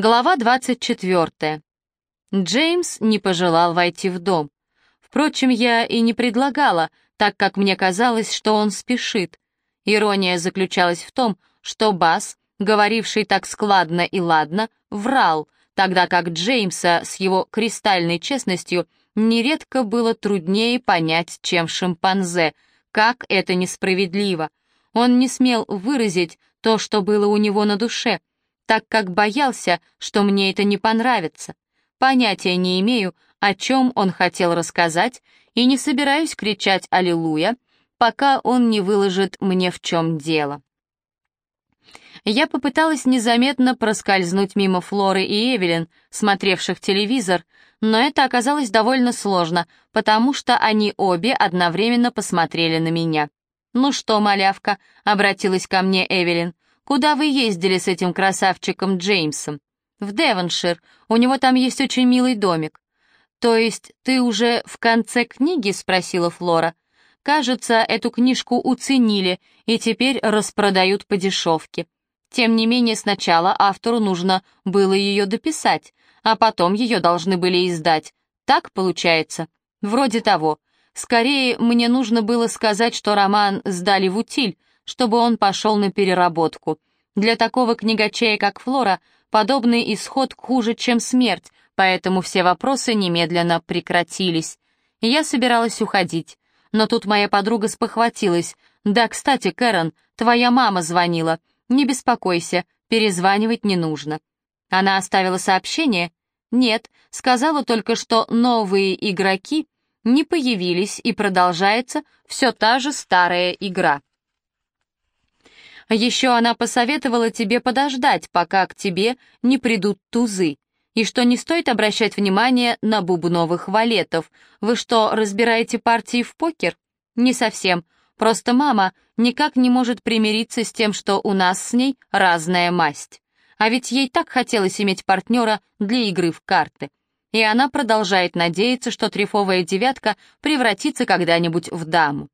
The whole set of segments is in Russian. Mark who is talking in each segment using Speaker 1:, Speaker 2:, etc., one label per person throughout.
Speaker 1: Глава 24. Джеймс не пожелал войти в дом. Впрочем, я и не предлагала, так как мне казалось, что он спешит. Ирония заключалась в том, что Бас, говоривший так складно и ладно, врал, тогда как Джеймса с его кристальной честностью нередко было труднее понять, чем шимпанзе, как это несправедливо. Он не смел выразить то, что было у него на душе — так как боялся, что мне это не понравится. Понятия не имею, о чем он хотел рассказать, и не собираюсь кричать «Аллилуйя», пока он не выложит мне в чем дело. Я попыталась незаметно проскользнуть мимо Флоры и Эвелин, смотревших телевизор, но это оказалось довольно сложно, потому что они обе одновременно посмотрели на меня. «Ну что, малявка?» — обратилась ко мне Эвелин. Куда вы ездили с этим красавчиком Джеймсом? В Девоншир. У него там есть очень милый домик. То есть ты уже в конце книги, спросила Флора. Кажется, эту книжку уценили и теперь распродают по дешевке. Тем не менее, сначала автору нужно было ее дописать, а потом ее должны были издать. Так получается? Вроде того. Скорее, мне нужно было сказать, что роман сдали в утиль, чтобы он пошел на переработку. Для такого книгачея, как Флора, подобный исход хуже, чем смерть, поэтому все вопросы немедленно прекратились. Я собиралась уходить, но тут моя подруга спохватилась. «Да, кстати, Кэрон, твоя мама звонила. Не беспокойся, перезванивать не нужно». Она оставила сообщение? Нет, сказала только, что новые игроки не появились и продолжается все та же старая игра. Еще она посоветовала тебе подождать, пока к тебе не придут тузы, и что не стоит обращать внимание на бубновых валетов. Вы что, разбираете партии в покер? Не совсем. Просто мама никак не может примириться с тем, что у нас с ней разная масть. А ведь ей так хотелось иметь партнера для игры в карты. И она продолжает надеяться, что трефовая девятка превратится когда-нибудь в даму.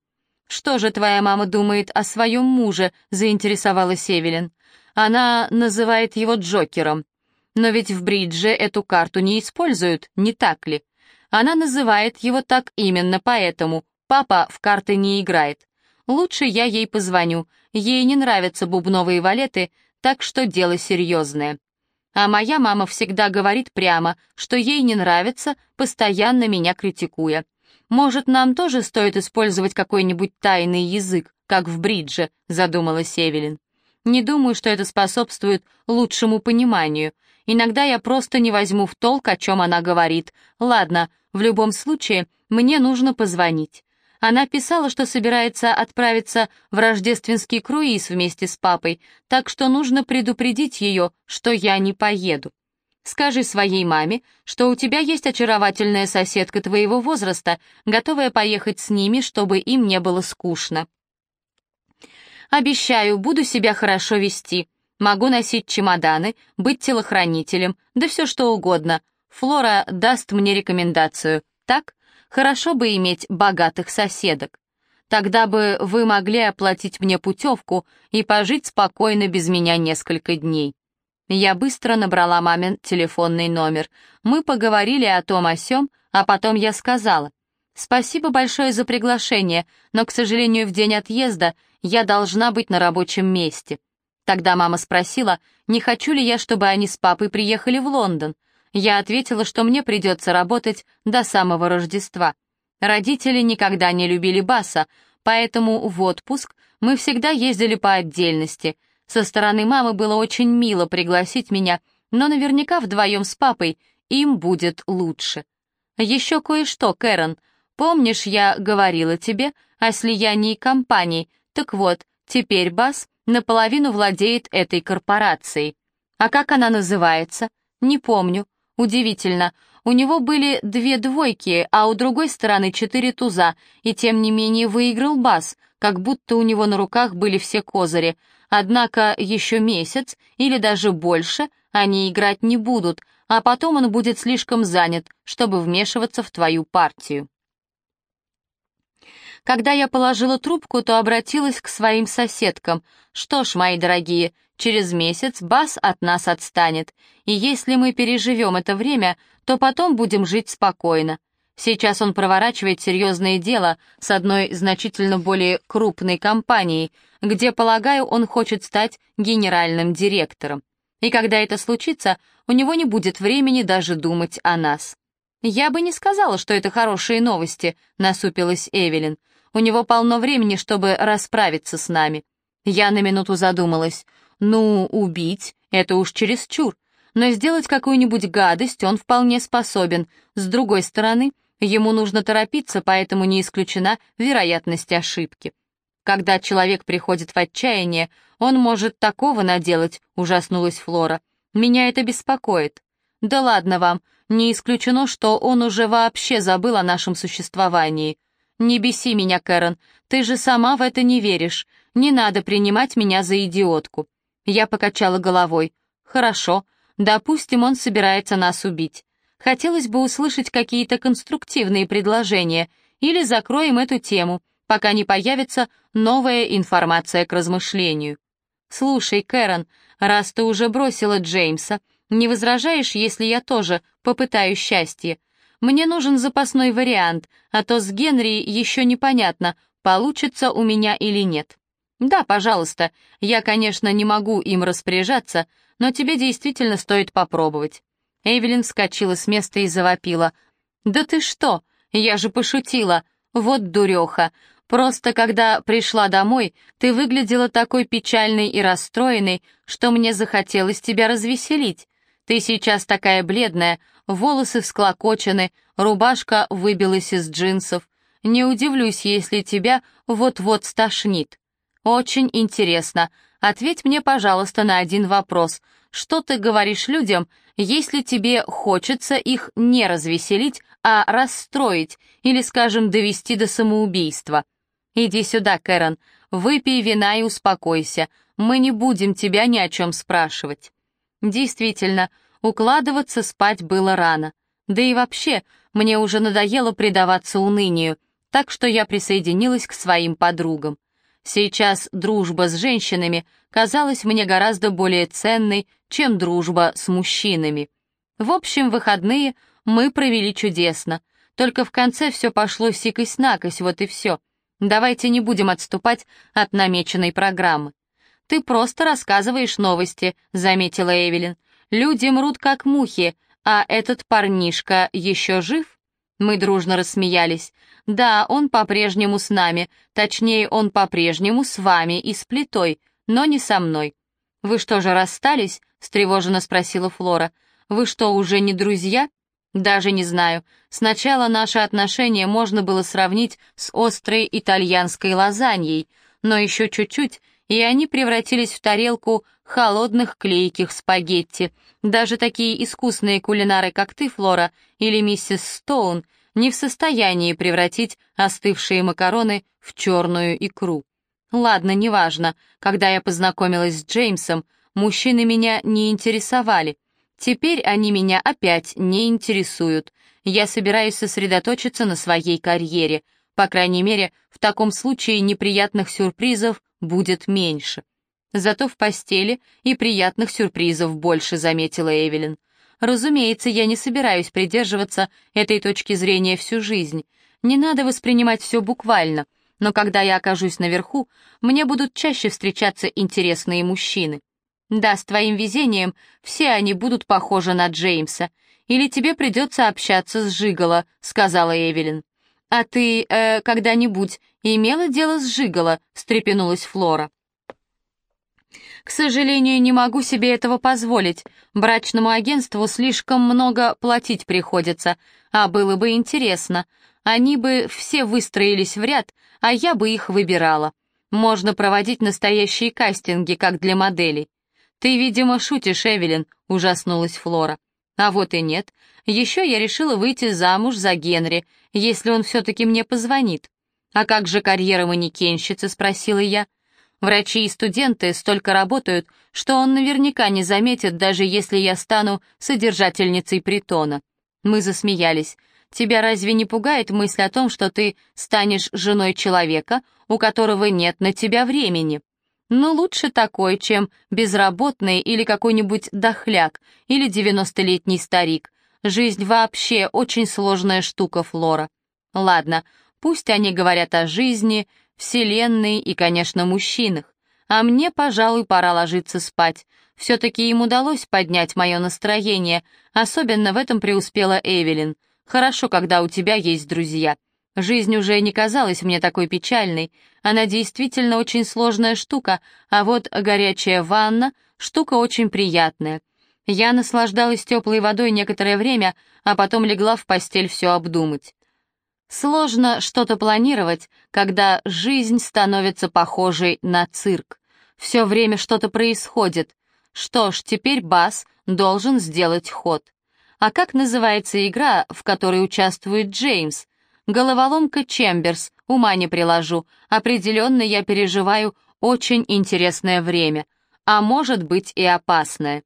Speaker 1: «Что же твоя мама думает о своем муже?» — заинтересовалась Эвелин. «Она называет его Джокером. Но ведь в бридже эту карту не используют, не так ли? Она называет его так именно поэтому. Папа в карты не играет. Лучше я ей позвоню. Ей не нравятся бубновые валеты, так что дело серьезное. А моя мама всегда говорит прямо, что ей не нравится, постоянно меня критикуя. «Может, нам тоже стоит использовать какой-нибудь тайный язык, как в бридже», — задумалась Эвелин. «Не думаю, что это способствует лучшему пониманию. Иногда я просто не возьму в толк, о чем она говорит. Ладно, в любом случае, мне нужно позвонить». Она писала, что собирается отправиться в рождественский круиз вместе с папой, так что нужно предупредить ее, что я не поеду. Скажи своей маме, что у тебя есть очаровательная соседка твоего возраста, готовая поехать с ними, чтобы им не было скучно. Обещаю, буду себя хорошо вести. Могу носить чемоданы, быть телохранителем, да все что угодно. Флора даст мне рекомендацию. Так? Хорошо бы иметь богатых соседок. Тогда бы вы могли оплатить мне путевку и пожить спокойно без меня несколько дней. Я быстро набрала мамин телефонный номер. Мы поговорили о том о сём, а потом я сказала, «Спасибо большое за приглашение, но, к сожалению, в день отъезда я должна быть на рабочем месте». Тогда мама спросила, не хочу ли я, чтобы они с папой приехали в Лондон. Я ответила, что мне придется работать до самого Рождества. Родители никогда не любили Баса, поэтому в отпуск мы всегда ездили по отдельности — со стороны мамы было очень мило пригласить меня, но наверняка вдвоем с папой им будет лучше. Еще кое-что, Кэрон. Помнишь, я говорила тебе о слиянии компаний? Так вот, теперь Бас наполовину владеет этой корпорацией. А как она называется? Не помню. Удивительно. У него были две двойки, а у другой стороны четыре туза, и тем не менее выиграл Бас, как будто у него на руках были все козыри. Однако еще месяц или даже больше они играть не будут, а потом он будет слишком занят, чтобы вмешиваться в твою партию. Когда я положила трубку, то обратилась к своим соседкам. «Что ж, мои дорогие, через месяц Бас от нас отстанет, и если мы переживем это время, то потом будем жить спокойно. Сейчас он проворачивает серьезное дело с одной значительно более крупной компанией, где, полагаю, он хочет стать генеральным директором. И когда это случится, у него не будет времени даже думать о нас. «Я бы не сказала, что это хорошие новости», — насупилась Эвелин. «У него полно времени, чтобы расправиться с нами». Я на минуту задумалась. «Ну, убить — это уж чересчур. Но сделать какую-нибудь гадость он вполне способен. С другой стороны, ему нужно торопиться, поэтому не исключена вероятность ошибки. Когда человек приходит в отчаяние, он может такого наделать, ужаснулась Флора. Меня это беспокоит. Да ладно вам, не исключено, что он уже вообще забыл о нашем существовании. Не беси меня, Кэрон, ты же сама в это не веришь. Не надо принимать меня за идиотку. Я покачала головой. Хорошо, допустим, он собирается нас убить. Хотелось бы услышать какие-то конструктивные предложения, или закроем эту тему, пока не появится новая информация к размышлению. «Слушай, Кэрон, раз ты уже бросила Джеймса, не возражаешь, если я тоже попытаю счастье? Мне нужен запасной вариант, а то с Генри еще непонятно, получится у меня или нет». «Да, пожалуйста, я, конечно, не могу им распоряжаться, но тебе действительно стоит попробовать». Эвелин вскочила с места и завопила. «Да ты что? Я же пошутила. Вот дуреха. Просто когда пришла домой, ты выглядела такой печальной и расстроенной, что мне захотелось тебя развеселить. Ты сейчас такая бледная, волосы всклокочены, рубашка выбилась из джинсов. Не удивлюсь, если тебя вот-вот стошнит. Очень интересно. Ответь мне, пожалуйста, на один вопрос. Что ты говоришь людям, если тебе хочется их не развеселить, а расстроить или, скажем, довести до самоубийства? «Иди сюда, Кэрон, выпей вина и успокойся. Мы не будем тебя ни о чем спрашивать». Действительно, укладываться спать было рано. Да и вообще, мне уже надоело предаваться унынию, так что я присоединилась к своим подругам. Сейчас дружба с женщинами казалась мне гораздо более ценной, чем дружба с мужчинами. В общем, выходные мы провели чудесно, только в конце все пошло сикость-накость, вот и все — Давайте не будем отступать от намеченной программы. Ты просто рассказываешь новости, заметила Эвелин. Люди мрут как мухи, а этот парнишка еще жив? Мы дружно рассмеялись. Да, он по-прежнему с нами, точнее, он по-прежнему с вами и с плитой, но не со мной. Вы что же расстались? встревоженно спросила Флора. Вы что, уже не друзья? Даже не знаю. Сначала наши отношения можно было сравнить с острой итальянской лазаньей, но еще чуть-чуть, и они превратились в тарелку холодных клейких спагетти. Даже такие искусные кулинары, как ты, Флора, или миссис Стоун, не в состоянии превратить остывшие макароны в черную икру. Ладно, неважно, когда я познакомилась с Джеймсом, мужчины меня не интересовали, Теперь они меня опять не интересуют. Я собираюсь сосредоточиться на своей карьере. По крайней мере, в таком случае неприятных сюрпризов будет меньше. Зато в постели и приятных сюрпризов больше, заметила Эвелин. Разумеется, я не собираюсь придерживаться этой точки зрения всю жизнь. Не надо воспринимать все буквально, но когда я окажусь наверху, мне будут чаще встречаться интересные мужчины. Да, с твоим везением все они будут похожи на Джеймса. Или тебе придется общаться с Жиголо», — сказала Эвелин. «А ты э, когда-нибудь имела дело с Жиголо?» — встрепенулась Флора. «К сожалению, не могу себе этого позволить. Брачному агентству слишком много платить приходится, а было бы интересно. Они бы все выстроились в ряд, а я бы их выбирала. Можно проводить настоящие кастинги, как для моделей. «Ты, видимо, шутишь, Эвелин», — ужаснулась Флора. «А вот и нет. Еще я решила выйти замуж за Генри, если он все-таки мне позвонит». «А как же карьера манекенщицы?» — спросила я. «Врачи и студенты столько работают, что он наверняка не заметит, даже если я стану содержательницей притона». Мы засмеялись. «Тебя разве не пугает мысль о том, что ты станешь женой человека, у которого нет на тебя времени?» Но лучше такой, чем безработный или какой-нибудь дохляк, или девяностолетний старик. Жизнь вообще очень сложная штука, Флора. Ладно, пусть они говорят о жизни, вселенной и, конечно, мужчинах. А мне, пожалуй, пора ложиться спать. Все-таки им удалось поднять мое настроение, особенно в этом преуспела Эвелин. Хорошо, когда у тебя есть друзья. Жизнь уже не казалась мне такой печальной. Она действительно очень сложная штука, а вот горячая ванна — штука очень приятная. Я наслаждалась теплой водой некоторое время, а потом легла в постель все обдумать. Сложно что-то планировать, когда жизнь становится похожей на цирк. Все время что-то происходит. Что ж, теперь Бас должен сделать ход. А как называется игра, в которой участвует Джеймс? Головоломка Чемберс, ума не приложу. Определенно я переживаю очень интересное время, а может быть и опасное.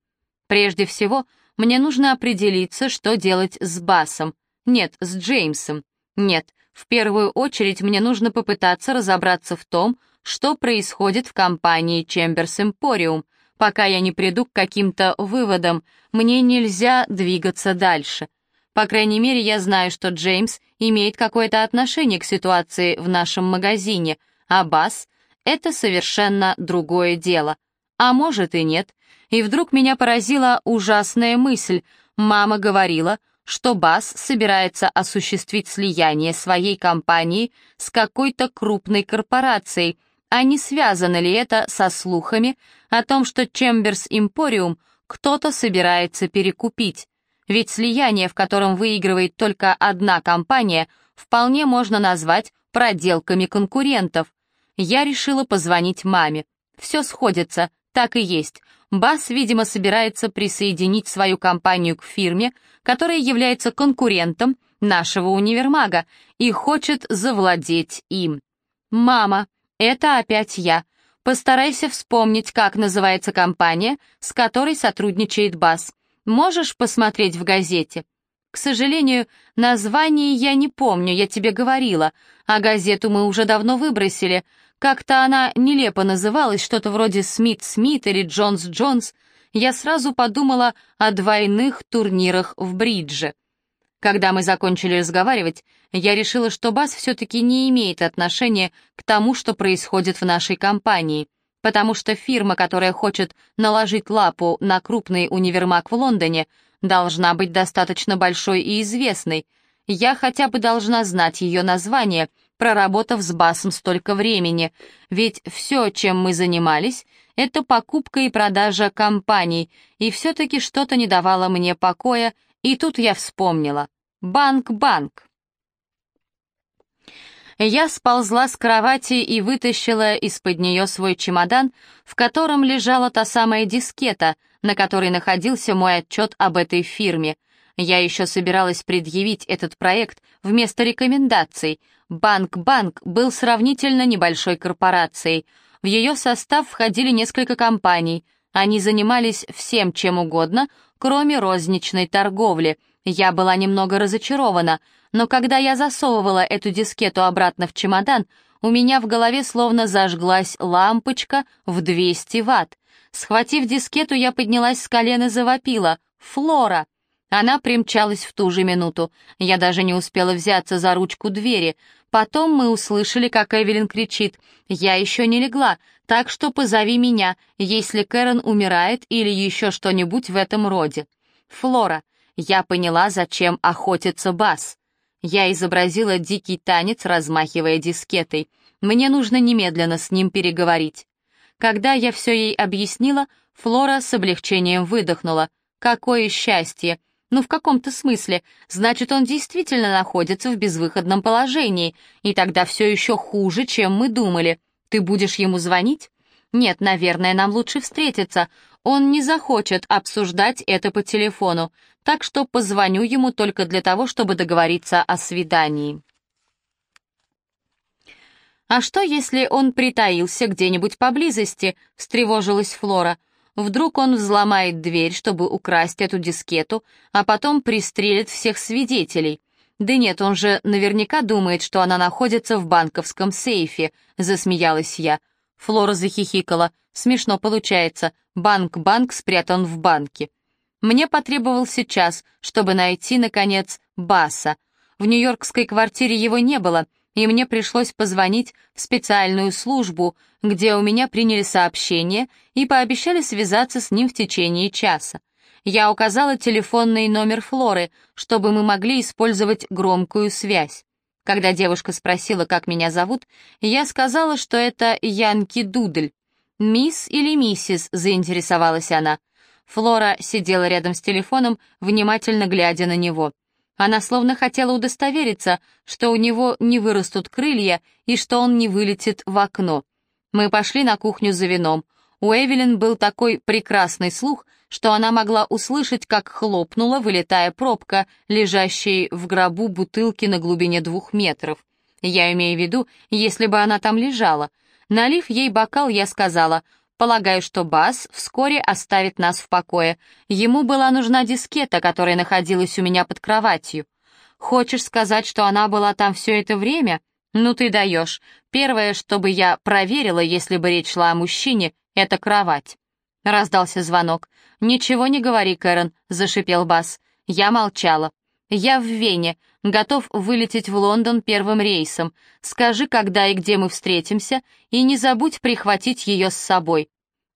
Speaker 1: Прежде всего, мне нужно определиться, что делать с Басом. Нет, с Джеймсом. Нет, в первую очередь мне нужно попытаться разобраться в том, что происходит в компании Чемберс Эмпориум. Пока я не приду к каким-то выводам, мне нельзя двигаться дальше. По крайней мере, я знаю, что Джеймс имеет какое-то отношение к ситуации в нашем магазине, а Бас — это совершенно другое дело. А может и нет. И вдруг меня поразила ужасная мысль. Мама говорила, что Бас собирается осуществить слияние своей компании с какой-то крупной корпорацией, а не связано ли это со слухами о том, что Чемберс Импориум кто-то собирается перекупить? Ведь слияние, в котором выигрывает только одна компания, вполне можно назвать проделками конкурентов. Я решила позвонить маме. Все сходится, так и есть. Бас, видимо, собирается присоединить свою компанию к фирме, которая является конкурентом нашего универмага и хочет завладеть им. «Мама, это опять я. Постарайся вспомнить, как называется компания, с которой сотрудничает Бас. Можешь посмотреть в газете? К сожалению, название я не помню, я тебе говорила, а газету мы уже давно выбросили. Как-то она нелепо называлась, что-то вроде «Смит-Смит» или «Джонс-Джонс». Я сразу подумала о двойных турнирах в бридже. Когда мы закончили разговаривать, я решила, что Бас все-таки не имеет отношения к тому, что происходит в нашей компании потому что фирма, которая хочет наложить лапу на крупный универмаг в Лондоне, должна быть достаточно большой и известной. Я хотя бы должна знать ее название, проработав с Басом столько времени, ведь все, чем мы занимались, это покупка и продажа компаний, и все-таки что-то не давало мне покоя, и тут я вспомнила. Банк-банк. Я сползла с кровати и вытащила из-под нее свой чемодан, в котором лежала та самая дискета, на которой находился мой отчет об этой фирме. Я еще собиралась предъявить этот проект вместо рекомендаций. Банк-банк был сравнительно небольшой корпорацией. В ее состав входили несколько компаний. Они занимались всем чем угодно, кроме розничной торговли. Я была немного разочарована — но когда я засовывала эту дискету обратно в чемодан, у меня в голове словно зажглась лампочка в 200 ватт. Схватив дискету, я поднялась с колена и завопила. «Флора!» Она примчалась в ту же минуту. Я даже не успела взяться за ручку двери. Потом мы услышали, как Эвелин кричит. «Я еще не легла, так что позови меня, если Кэрон умирает или еще что-нибудь в этом роде». «Флора, я поняла, зачем охотится Бас. Я изобразила дикий танец, размахивая дискетой. Мне нужно немедленно с ним переговорить. Когда я все ей объяснила, Флора с облегчением выдохнула. Какое счастье! Ну, в каком-то смысле. Значит, он действительно находится в безвыходном положении, и тогда все еще хуже, чем мы думали. Ты будешь ему звонить? Нет, наверное, нам лучше встретиться. Он не захочет обсуждать это по телефону, так что позвоню ему только для того, чтобы договориться о свидании. «А что, если он притаился где-нибудь поблизости?» — встревожилась Флора. «Вдруг он взломает дверь, чтобы украсть эту дискету, а потом пристрелит всех свидетелей?» «Да нет, он же наверняка думает, что она находится в банковском сейфе», — засмеялась я. Флора захихикала. «Смешно получается. Банк-банк спрятан в банке». Мне потребовался час, чтобы найти, наконец, Баса. В нью-йоркской квартире его не было, и мне пришлось позвонить в специальную службу, где у меня приняли сообщение и пообещали связаться с ним в течение часа. Я указала телефонный номер Флоры, чтобы мы могли использовать громкую связь. Когда девушка спросила, как меня зовут, я сказала, что это Янки Дудль. «Мисс или миссис?» — заинтересовалась она. Флора сидела рядом с телефоном, внимательно глядя на него. Она словно хотела удостовериться, что у него не вырастут крылья и что он не вылетит в окно. Мы пошли на кухню за вином. У Эвелин был такой прекрасный слух, что она могла услышать, как хлопнула, вылетая пробка, лежащей в гробу бутылки на глубине двух метров. Я имею в виду, если бы она там лежала. Налив ей бокал, я сказала, полагаю, что Бас вскоре оставит нас в покое. Ему была нужна дискета, которая находилась у меня под кроватью. Хочешь сказать, что она была там все это время? Ну ты даешь. Первое, что бы я проверила, если бы речь шла о мужчине, это кровать. Раздался звонок. «Ничего не говори, Кэрон», — зашипел Бас. Я молчала. «Я в Вене, готов вылететь в Лондон первым рейсом. Скажи, когда и где мы встретимся, и не забудь прихватить ее с собой.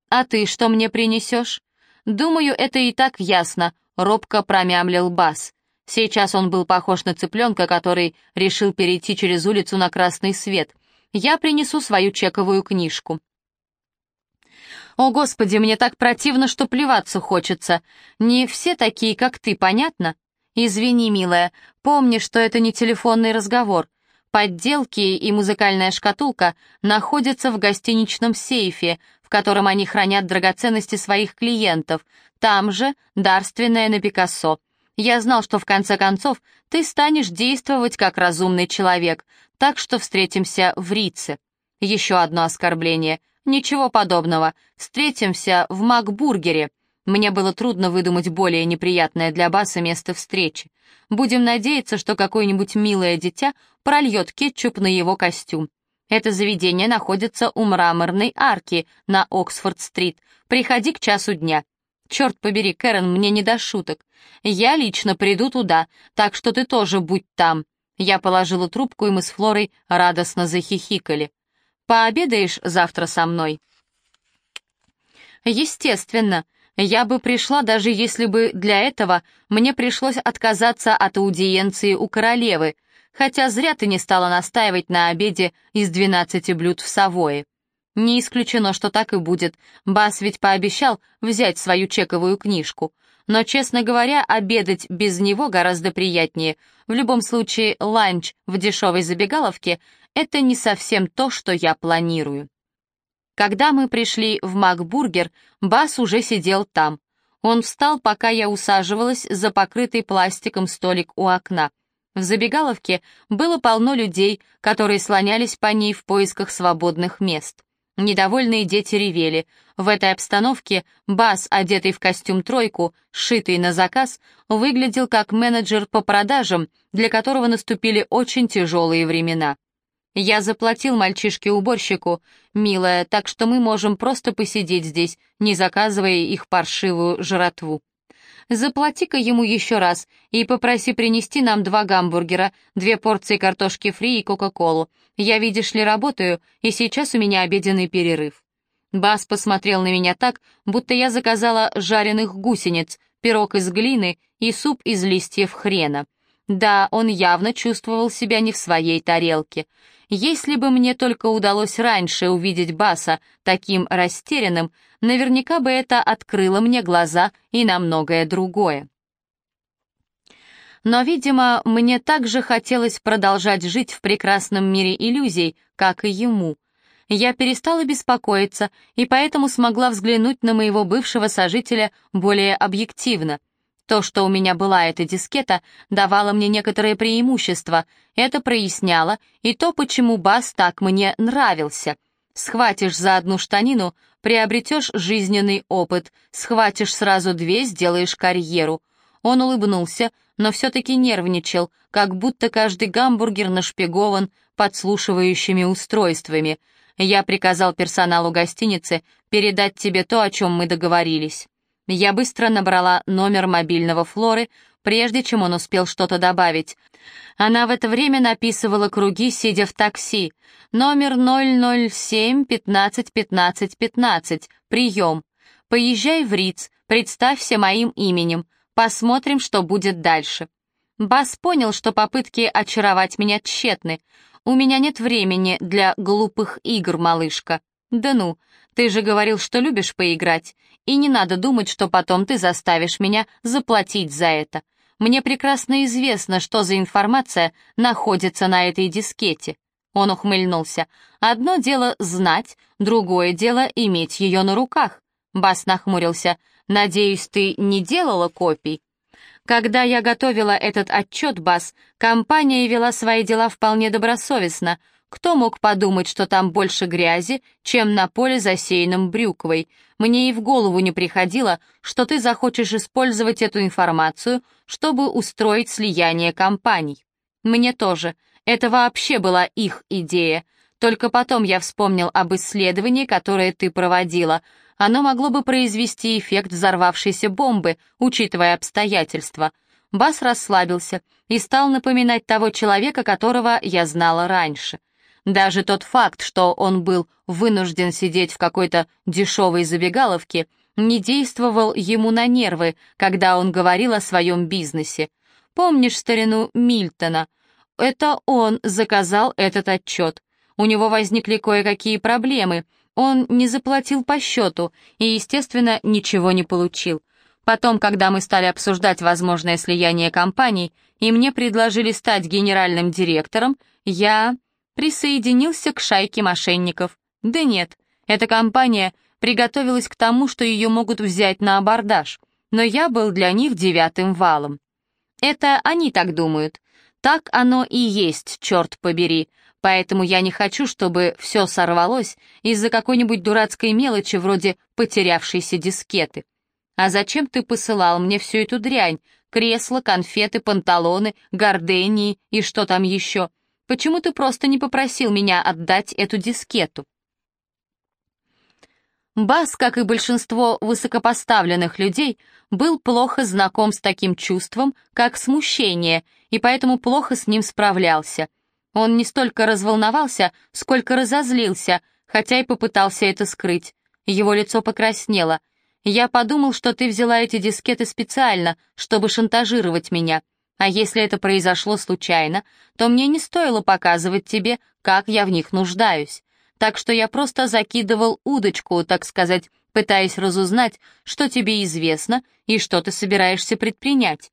Speaker 1: А ты что мне принесешь?» «Думаю, это и так ясно», — робко промямлил Бас. Сейчас он был похож на цыпленка, который решил перейти через улицу на красный свет. «Я принесу свою чековую книжку». «О, Господи, мне так противно, что плеваться хочется. Не все такие, как ты, понятно?» «Извини, милая, помни, что это не телефонный разговор. Подделки и музыкальная шкатулка находятся в гостиничном сейфе, в котором они хранят драгоценности своих клиентов. Там же дарственное на Пикассо. Я знал, что в конце концов ты станешь действовать как разумный человек, так что встретимся в Рице. Еще одно оскорбление. Ничего подобного. Встретимся в Макбургере. Мне было трудно выдумать более неприятное для Баса место встречи. Будем надеяться, что какое-нибудь милое дитя прольет кетчуп на его костюм. Это заведение находится у мраморной арки на Оксфорд-стрит. Приходи к часу дня. Черт побери, Кэрон, мне не до шуток. Я лично приду туда, так что ты тоже будь там. Я положила трубку, и мы с Флорой радостно захихикали. Пообедаешь завтра со мной?» «Естественно. Я бы пришла, даже если бы для этого мне пришлось отказаться от аудиенции у королевы, хотя зря ты не стала настаивать на обеде из двенадцати блюд в Савое. Не исключено, что так и будет. Бас ведь пообещал взять свою чековую книжку. Но, честно говоря, обедать без него гораздо приятнее. В любом случае, ланч в дешевой забегаловке это не совсем то, что я планирую. Когда мы пришли в Макбургер, Бас уже сидел там. Он встал, пока я усаживалась за покрытый пластиком столик у окна. В забегаловке было полно людей, которые слонялись по ней в поисках свободных мест. Недовольные дети ревели. В этой обстановке Бас, одетый в костюм-тройку, сшитый на заказ, выглядел как менеджер по продажам, для которого наступили очень тяжелые времена. Я заплатил мальчишке-уборщику, милая, так что мы можем просто посидеть здесь, не заказывая их паршивую жратву. Заплати-ка ему еще раз и попроси принести нам два гамбургера, две порции картошки фри и кока-колу. Я, видишь ли, работаю, и сейчас у меня обеденный перерыв». Бас посмотрел на меня так, будто я заказала жареных гусениц, пирог из глины и суп из листьев хрена. Да, он явно чувствовал себя не в своей тарелке. Если бы мне только удалось раньше увидеть Баса таким растерянным, наверняка бы это открыло мне глаза и на многое другое. Но, видимо, мне также хотелось продолжать жить в прекрасном мире иллюзий, как и ему. Я перестала беспокоиться и поэтому смогла взглянуть на моего бывшего сожителя более объективно — то, что у меня была эта дискета, давало мне некоторые преимущества. Это проясняло и то, почему бас так мне нравился. Схватишь за одну штанину, приобретешь жизненный опыт, схватишь сразу две, сделаешь карьеру. Он улыбнулся, но все-таки нервничал, как будто каждый гамбургер нашпигован подслушивающими устройствами. Я приказал персоналу гостиницы передать тебе то, о чем мы договорились. Я быстро набрала номер мобильного Флоры, прежде чем он успел что-то добавить. Она в это время написывала круги, сидя в такси. Номер 007 15 15 15. Прием. Поезжай в Риц, представься моим именем. Посмотрим, что будет дальше. Бас понял, что попытки очаровать меня тщетны. «У меня нет времени для глупых игр, малышка». «Да ну, ты же говорил, что любишь поиграть, и не надо думать, что потом ты заставишь меня заплатить за это. Мне прекрасно известно, что за информация находится на этой дискете». Он ухмыльнулся. «Одно дело знать, другое дело иметь ее на руках». Бас нахмурился. «Надеюсь, ты не делала копий?» Когда я готовила этот отчет, Бас, компания вела свои дела вполне добросовестно. Кто мог подумать, что там больше грязи, чем на поле, засеянном брюквой? Мне и в голову не приходило, что ты захочешь использовать эту информацию, чтобы устроить слияние компаний. Мне тоже. Это вообще была их идея. Только потом я вспомнил об исследовании, которое ты проводила. Оно могло бы произвести эффект взорвавшейся бомбы, учитывая обстоятельства. Бас расслабился и стал напоминать того человека, которого я знала раньше. Даже тот факт, что он был вынужден сидеть в какой-то дешевой забегаловке, не действовал ему на нервы, когда он говорил о своем бизнесе. Помнишь старину Мильтона? Это он заказал этот отчет. У него возникли кое-какие проблемы. Он не заплатил по счету и, естественно, ничего не получил. Потом, когда мы стали обсуждать возможное слияние компаний, и мне предложили стать генеральным директором, я присоединился к шайке мошенников. Да нет, эта компания приготовилась к тому, что ее могут взять на абордаж, но я был для них девятым валом. Это они так думают. Так оно и есть, черт побери, Поэтому я не хочу, чтобы все сорвалось из-за какой-нибудь дурацкой мелочи вроде потерявшейся дискеты. А зачем ты посылал мне всю эту дрянь? Кресла, конфеты, панталоны, гордении и что там еще? Почему ты просто не попросил меня отдать эту дискету? Бас, как и большинство высокопоставленных людей, был плохо знаком с таким чувством, как смущение, и поэтому плохо с ним справлялся — он не столько разволновался, сколько разозлился, хотя и попытался это скрыть. Его лицо покраснело. «Я подумал, что ты взяла эти дискеты специально, чтобы шантажировать меня. А если это произошло случайно, то мне не стоило показывать тебе, как я в них нуждаюсь. Так что я просто закидывал удочку, так сказать, пытаясь разузнать, что тебе известно и что ты собираешься предпринять.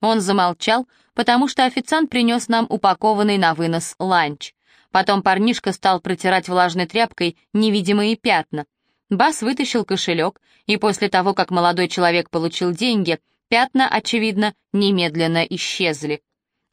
Speaker 1: Он замолчал, потому что официант принес нам упакованный на вынос ланч. Потом парнишка стал протирать влажной тряпкой невидимые пятна. Бас вытащил кошелек, и после того, как молодой человек получил деньги, пятна, очевидно, немедленно исчезли.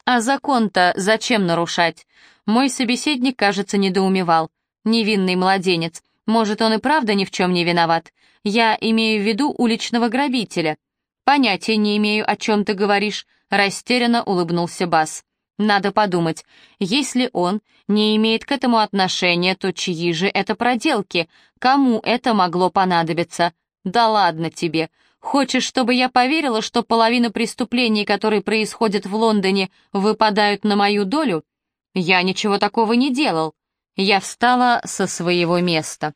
Speaker 1: А закон-то зачем нарушать? Мой собеседник, кажется, недоумевал. Невинный младенец. Может, он и правда ни в чем не виноват? Я имею в виду уличного грабителя. «Понятия не имею, о чем ты говоришь», — растерянно улыбнулся Бас. «Надо подумать, если он не имеет к этому отношения, то чьи же это проделки? Кому это могло понадобиться? Да ладно тебе. Хочешь, чтобы я поверила, что половина преступлений, которые происходят в Лондоне, выпадают на мою долю? Я ничего такого не делал». Я встала со своего места.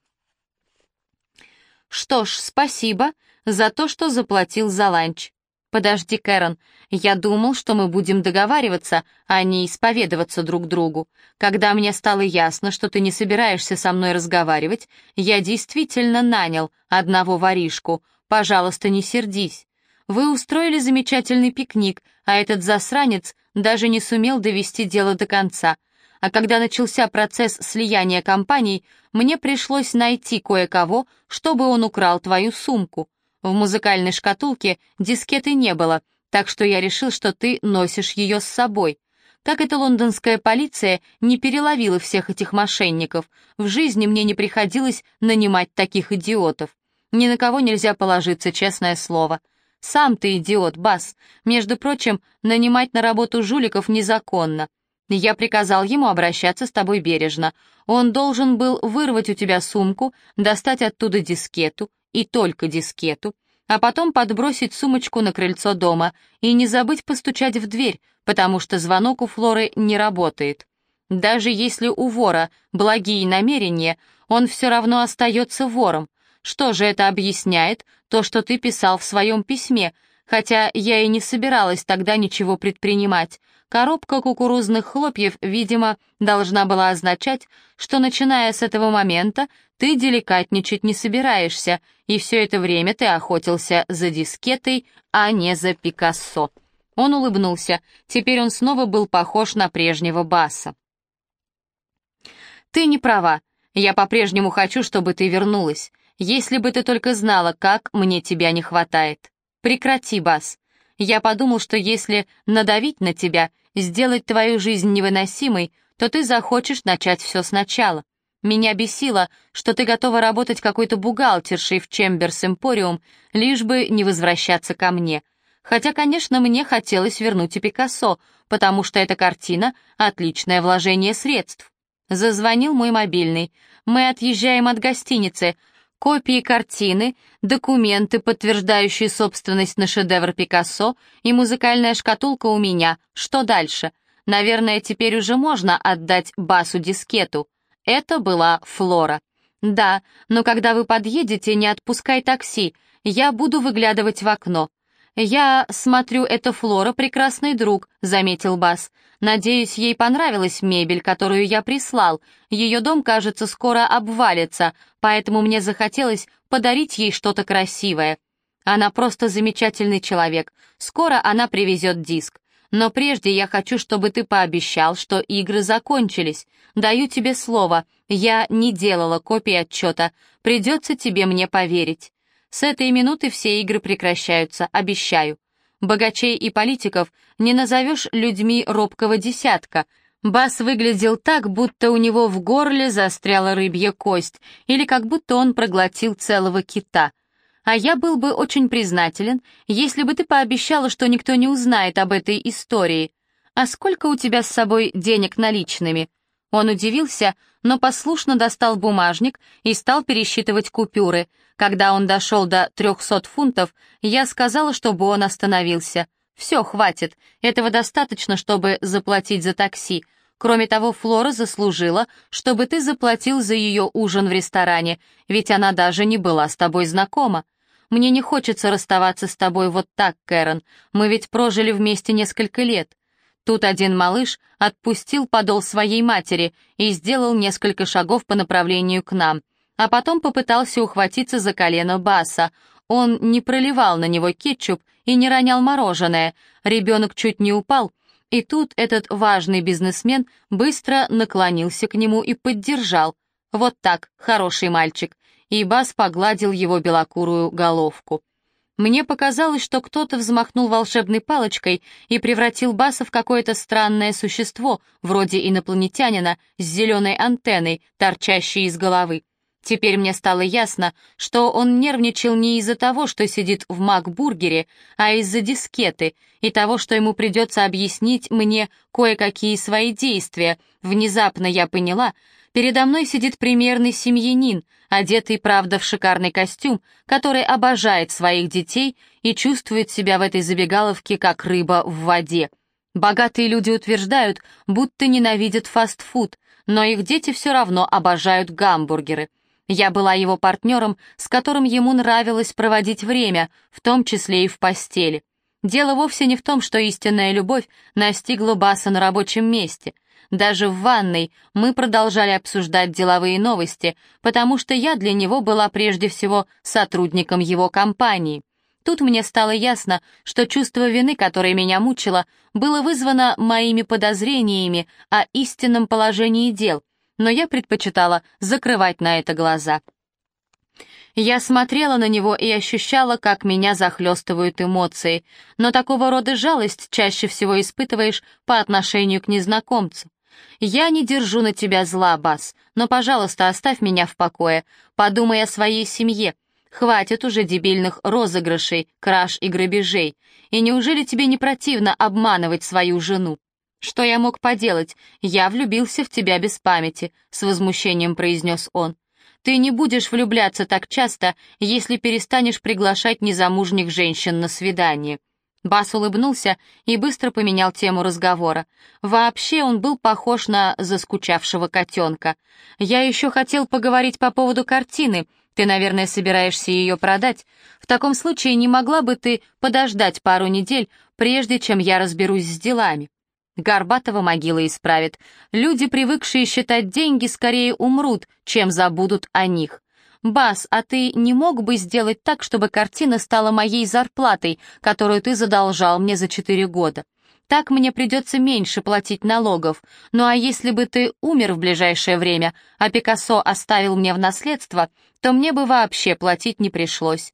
Speaker 1: «Что ж, спасибо», за то, что заплатил за ланч. «Подожди, Кэрон, я думал, что мы будем договариваться, а не исповедоваться друг другу. Когда мне стало ясно, что ты не собираешься со мной разговаривать, я действительно нанял одного воришку. Пожалуйста, не сердись. Вы устроили замечательный пикник, а этот засранец даже не сумел довести дело до конца. А когда начался процесс слияния компаний, мне пришлось найти кое-кого, чтобы он украл твою сумку. В музыкальной шкатулке дискеты не было, так что я решил, что ты носишь ее с собой. Как эта лондонская полиция не переловила всех этих мошенников? В жизни мне не приходилось нанимать таких идиотов. Ни на кого нельзя положиться, честное слово. Сам ты идиот, Бас. Между прочим, нанимать на работу жуликов незаконно. Я приказал ему обращаться с тобой бережно. Он должен был вырвать у тебя сумку, достать оттуда дискету, и только дискету, а потом подбросить сумочку на крыльцо дома и не забыть постучать в дверь, потому что звонок у Флоры не работает. Даже если у вора благие намерения, он все равно остается вором. Что же это объясняет, то, что ты писал в своем письме, хотя я и не собиралась тогда ничего предпринимать. Коробка кукурузных хлопьев, видимо, должна была означать, что, начиная с этого момента, ты деликатничать не собираешься, и все это время ты охотился за дискетой, а не за Пикассо. Он улыбнулся, теперь он снова был похож на прежнего Баса. «Ты не права. Я по-прежнему хочу, чтобы ты вернулась. Если бы ты только знала, как мне тебя не хватает. Прекрати, Бас. Я подумал, что если надавить на тебя, сделать твою жизнь невыносимой, то ты захочешь начать все сначала. Меня бесило, что ты готова работать какой-то бухгалтершей в Чемберс Эмпориум, лишь бы не возвращаться ко мне. Хотя, конечно, мне хотелось вернуть и Пикассо, потому что эта картина — отличное вложение средств. Зазвонил мой мобильный. Мы отъезжаем от гостиницы. Копии картины, документы, подтверждающие собственность на шедевр Пикассо, и музыкальная шкатулка у меня. Что дальше? Наверное, теперь уже можно отдать Басу дискету. Это была Флора. «Да, но когда вы подъедете, не отпускай такси. Я буду выглядывать в окно». «Я смотрю, это Флора прекрасный друг», — заметил Бас. «Надеюсь, ей понравилась мебель, которую я прислал. Ее дом, кажется, скоро обвалится, поэтому мне захотелось подарить ей что-то красивое. Она просто замечательный человек. Скоро она привезет диск. Но прежде я хочу, чтобы ты пообещал, что игры закончились. Даю тебе слово, я не делала копии отчета. Придется тебе мне поверить. С этой минуты все игры прекращаются, обещаю. Богачей и политиков не назовешь людьми робкого десятка. Бас выглядел так, будто у него в горле застряла рыбья кость, или как будто он проглотил целого кита — а я был бы очень признателен, если бы ты пообещала, что никто не узнает об этой истории. А сколько у тебя с собой денег наличными?» Он удивился, но послушно достал бумажник и стал пересчитывать купюры. Когда он дошел до трехсот фунтов, я сказала, чтобы он остановился. «Все, хватит. Этого достаточно, чтобы заплатить за такси. Кроме того, Флора заслужила, чтобы ты заплатил за ее ужин в ресторане, ведь она даже не была с тобой знакома. Мне не хочется расставаться с тобой вот так, Кэрон. Мы ведь прожили вместе несколько лет. Тут один малыш отпустил подол своей матери и сделал несколько шагов по направлению к нам, а потом попытался ухватиться за колено Баса. Он не проливал на него кетчуп и не ронял мороженое. Ребенок чуть не упал, и тут этот важный бизнесмен быстро наклонился к нему и поддержал. Вот так, хороший мальчик и Бас погладил его белокурую головку. Мне показалось, что кто-то взмахнул волшебной палочкой и превратил Баса в какое-то странное существо, вроде инопланетянина, с зеленой антенной, торчащей из головы. Теперь мне стало ясно, что он нервничал не из-за того, что сидит в Макбургере, а из-за дискеты и того, что ему придется объяснить мне кое-какие свои действия. Внезапно я поняла, Передо мной сидит примерный семьянин, одетый, правда, в шикарный костюм, который обожает своих детей и чувствует себя в этой забегаловке как рыба в воде. Богатые люди утверждают, будто ненавидят фастфуд, но их дети все равно обожают гамбургеры. Я была его партнером, с которым ему нравилось проводить время, в том числе и в постели. Дело вовсе не в том, что истинная любовь настигла Баса на рабочем месте. Даже в ванной мы продолжали обсуждать деловые новости, потому что я для него была прежде всего сотрудником его компании. Тут мне стало ясно, что чувство вины, которое меня мучило, было вызвано моими подозрениями о истинном положении дел, но я предпочитала закрывать на это глаза. Я смотрела на него и ощущала, как меня захлестывают эмоции, но такого рода жалость чаще всего испытываешь по отношению к незнакомцу. «Я не держу на тебя зла, Бас, но, пожалуйста, оставь меня в покое. Подумай о своей семье. Хватит уже дебильных розыгрышей, краж и грабежей. И неужели тебе не противно обманывать свою жену?» «Что я мог поделать? Я влюбился в тебя без памяти», — с возмущением произнес он. «Ты не будешь влюбляться так часто, если перестанешь приглашать незамужних женщин на свидание». Бас улыбнулся и быстро поменял тему разговора. Вообще он был похож на заскучавшего котенка. «Я еще хотел поговорить по поводу картины. Ты, наверное, собираешься ее продать. В таком случае не могла бы ты подождать пару недель, прежде чем я разберусь с делами?» Горбатова могила исправит. Люди, привыкшие считать деньги, скорее умрут, чем забудут о них. «Бас, а ты не мог бы сделать так, чтобы картина стала моей зарплатой, которую ты задолжал мне за четыре года? Так мне придется меньше платить налогов. Ну а если бы ты умер в ближайшее время, а Пикассо оставил мне в наследство, то мне бы вообще платить не пришлось».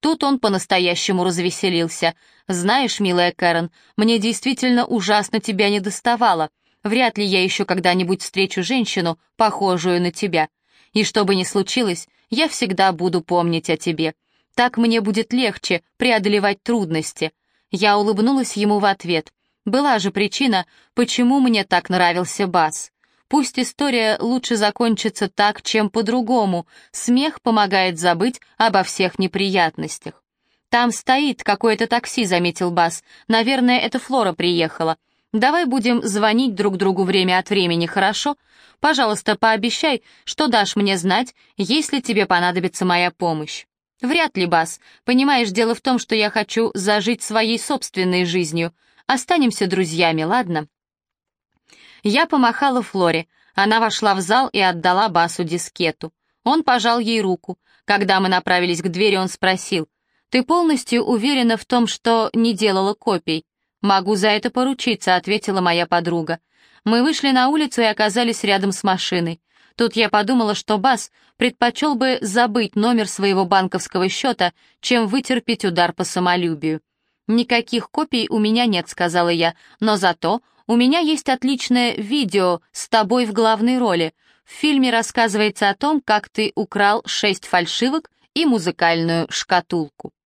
Speaker 1: Тут он по-настоящему развеселился. «Знаешь, милая Кэрон, мне действительно ужасно тебя не доставало. Вряд ли я еще когда-нибудь встречу женщину, похожую на тебя. И что бы ни случилось, я всегда буду помнить о тебе. Так мне будет легче преодолевать трудности». Я улыбнулась ему в ответ. Была же причина, почему мне так нравился Бас. Пусть история лучше закончится так, чем по-другому. Смех помогает забыть обо всех неприятностях. «Там стоит какое-то такси», — заметил Бас. «Наверное, это Флора приехала. Давай будем звонить друг другу время от времени, хорошо? Пожалуйста, пообещай, что дашь мне знать, если тебе понадобится моя помощь». «Вряд ли, Бас. Понимаешь, дело в том, что я хочу зажить своей собственной жизнью. Останемся друзьями, ладно?» Я помахала Флоре. Она вошла в зал и отдала Басу дискету. Он пожал ей руку. Когда мы направились к двери, он спросил, «Ты полностью уверена в том, что не делала копий?» «Могу за это поручиться», — ответила моя подруга. Мы вышли на улицу и оказались рядом с машиной. Тут я подумала, что Бас предпочел бы забыть номер своего банковского счета, чем вытерпеть удар по самолюбию. «Никаких копий у меня нет», — сказала я, «но зато у меня есть отличное видео с тобой в главной роли. В фильме рассказывается о том, как ты украл шесть фальшивок и музыкальную шкатулку».